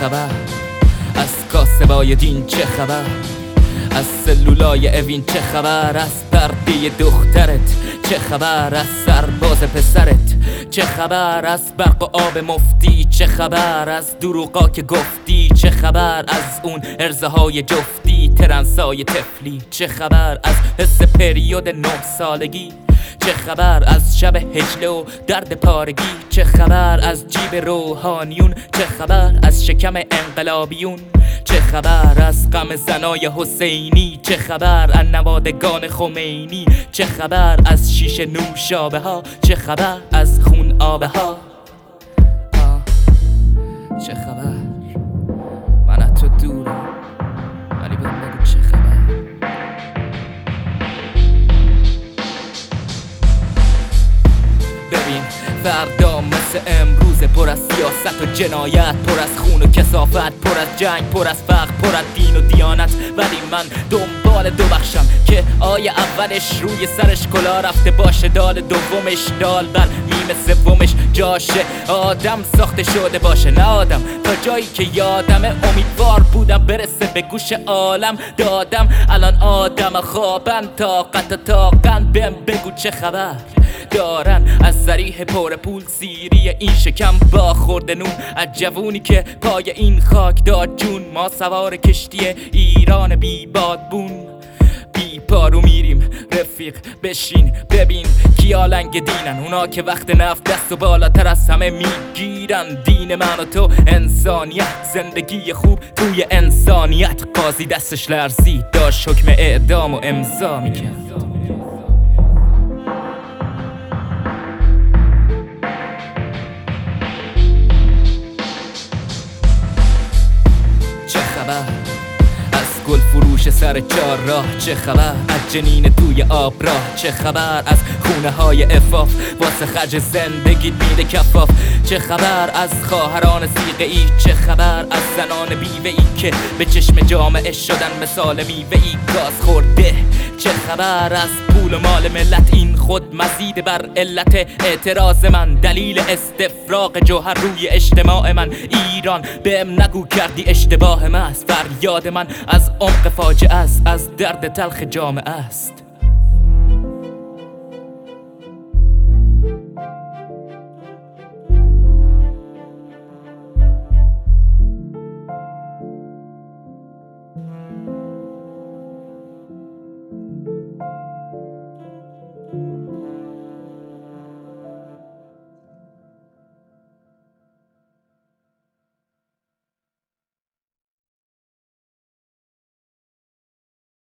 خبر؟ از کاسبای دین چه خبر؟ از سلولای اوین چه خبر؟ از پرده دخترت چه خبر؟ از سرباز پسرت چه خبر؟ از برق و آب مفتی چه خبر؟ از دروغا که گفتی چه خبر؟ از اون ارزه های جفتی ترنسای تفلی چه خبر؟ از حس پریود نه سالگی چه خبر از شب هجله و درد پارگی؟ چه خبر از جیب روحانیون؟ چه خبر از شکم انقلابیون؟ چه خبر از غم زنای حسینی؟ چه خبر از نوادگان خمینی؟ چه خبر از شیش نوشابه ها چه خبر از خون آبه ها فردا مثل امروز پر از سیاست و جنایت پر از خون و کسافت پر از جنگ پر از فقر پر از دین و دیانت. ولی من دنبال دو بخشم که آیا اولش روی سرش کلا رفته باشه دال دومش دال بر میم سومش جاشه. آدم ساخته شده باشه نه آدم. تا جایی که یادم امیدوار بودم برسه به گوش عالم. دادم الان آدم خوابن طاقت و طاقن بهم بگو چه خبر. دارن. از زریح پر پول سیری این شکم با خورده نون. از جوونی که پای این خاک داد جون. ما سوار کشتی ایران بی بادبون بی پارو میریم. رفیق بشین. ببین کیا لنگ دینن. اونا که وقت نفت دست و بالاتر از همه می‌گیرن. دین من و تو انسانیت. زندگی خوب توی انسانیت. قاضی دستش لرزی. داشت حکم اعدام و امضا می‌کرد. خبر؟ از گل فروش سر چار راه چه خبر؟ از جنین توی آب راه چه خبر؟ از خونه های افاف واسه خرج زندگی میده کفاف چه خبر؟ از خواهران سیغه ای چه خبر؟ از زنان بیوه ای که به چشم جامعه شدن مثال میوه ای گاز خورده چه خبر؟ از پول و مال ملت. این خود مزید بر علت اعتراض من. دلیل استفراغ جوهر روی اجتماع من. ایران بهم نگو کردی اشتباه من است. فریاد من از عمق فاجعه است. از درد تلخ جامعه است.